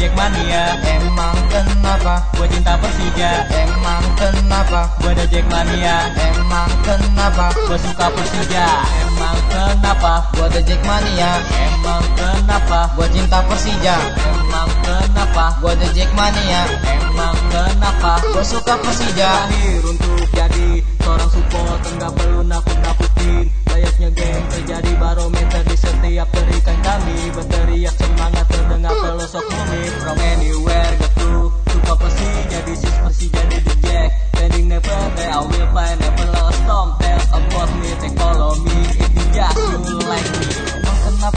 Jackmania Emang kenapa? Gue cinta Persija Emang kenapa? Gue ada Jackmania Emang kenapa? Gue suka Persija Emang kenapa? Gua The Jackmania Emang kenapa? Gua cinta Persija Emang kenapa? Gua The Jackmania Emang kenapa? Gua suka Persija Lahir untuk jadi seorang supporter Nggak perlu nakut-nakutin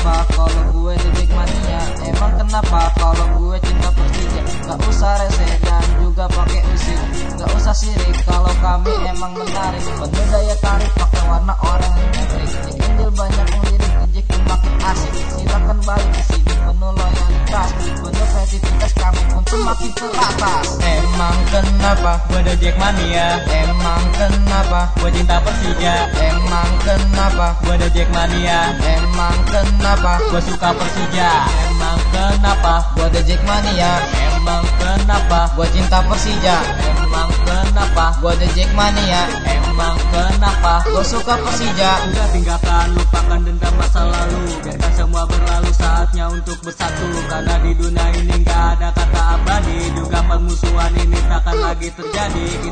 kenapa kalau gue The Jackmania Emang kenapa kalau gue cinta Persija Gak usah rese dan juga pakai usik Gak usah sirik kalau kami emang menarik. Penuh daya tarik pakai warna orang yang trik Jack Angel banyak ngelirik Jack makin asik. Silakan balik ke sini penuh loyalitas. Penuh kreativitas kami pun semakin teratas. Emang kenapa Gue ada Jackmania Emang kenapa Gue cinta Persija? Emang kenapa? Gue ada Jackmania Emang kenapa? Gue suka Persija. Emang kenapa? Gua The Jackmania Emang kenapa? Gua cinta Persija. Emang kenapa? Gua The Jackmania Emang kenapa? Gua suka Persija. Sudah tinggalkan lupakan dendam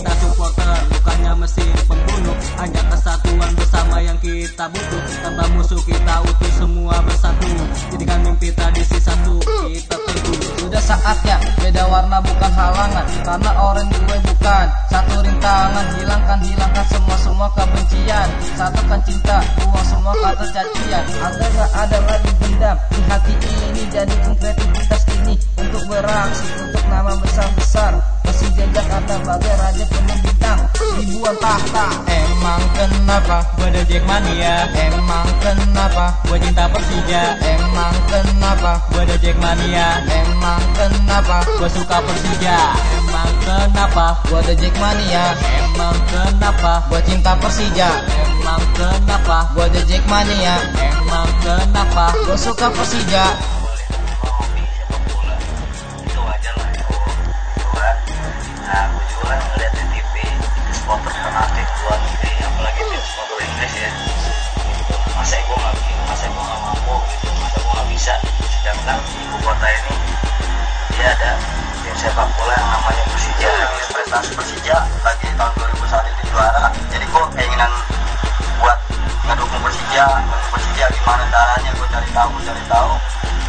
Kita supporter bukannya mesin pembunuh. Hanya kesatuan bersama yang kita butuh. Tanpa musuh kita utuh semua bersatu. Jadikan mimpi tradisi satu Kita teguh Sudah saatnya beda warna bukan halangan. Karena orange gue bukan. Satu rintangan hilangkan hilangkan semua semua kebencian. Satukan cinta buang semua kata cacian Agar gak ada lagi dendam di hati ini? Jadikan kreativitas ini untuk beraksi Untuk nama besar-besar Persija Jakarta bagai raja penuh bintang Ribuan tahta Emang kenapa? Gue ada Jackmania Emang kenapa? Gue cinta Persija Emang kenapa? Gue ada Jackmania Emang kenapa? Gue suka Persija Emang kenapa? Gua The Jackmania Emang kenapa? Gua cinta Persija Emang kenapa? Gua The Jackmania Emang kenapa? Gua suka Persija kan ngeliat di TV supporter fanatik luar negeri apalagi tim supporter Inggris ya. Gitu masa gue nggak masa gue nggak mampu gitu. Masa gue nggak bisa. Sedangkan ibu kota ini dia ada tim sepak bola yang namanya Persija prestasi Persija lagi tahun 2001 itu juara. Jadi gue keinginan buat ngedukung Persija ngedukung Persija gimana caranya gue cari tahu cari tahu.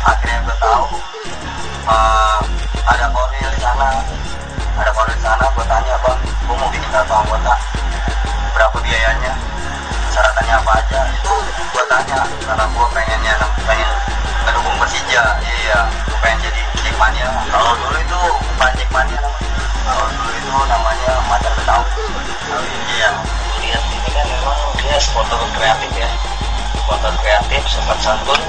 Akhirnya gue tahu eh, ada kornel di sana. Ada kornel di sana tanya karena gue pengennya pengen ngedukung Persija iya gue pengen jadi Jackmania kalau dulu itu bukan Jackmania kalau dulu itu namanya Macan Betawi iya. Lihat ini kan memang dia supporter kreatif ya. Supporter kreatif sempat santun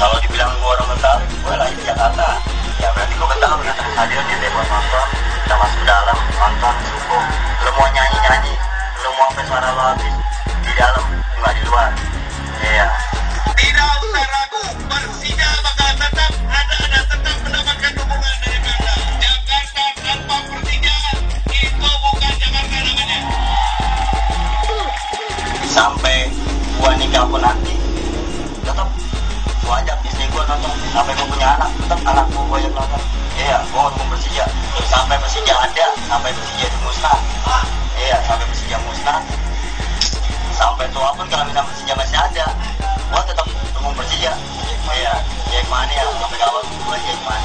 kalau dibilang gue orang Betawi gue lahir di Jakarta. Ya berarti gue Betawi ya hadir di buat nonton kita masuk ke dalam nonton subuh. Lu mau nyanyi nyanyi lu mau sampai suara lo habis di dalam nggak di luar sampai gua nikah pun nanti. Tetap gua ajak istri gua nonton. Sampai gua punya anak tetap anak gua gua yang nonton. Iya gua mau Persija sampai Persija ada sampai Persija itu musnah. Iya sampai Persija musnah. Sampai tua pun kalau misalnya Persija masih ada. Gua tetap dukung Persija iya Jackmania sampai kalau gua Jackmania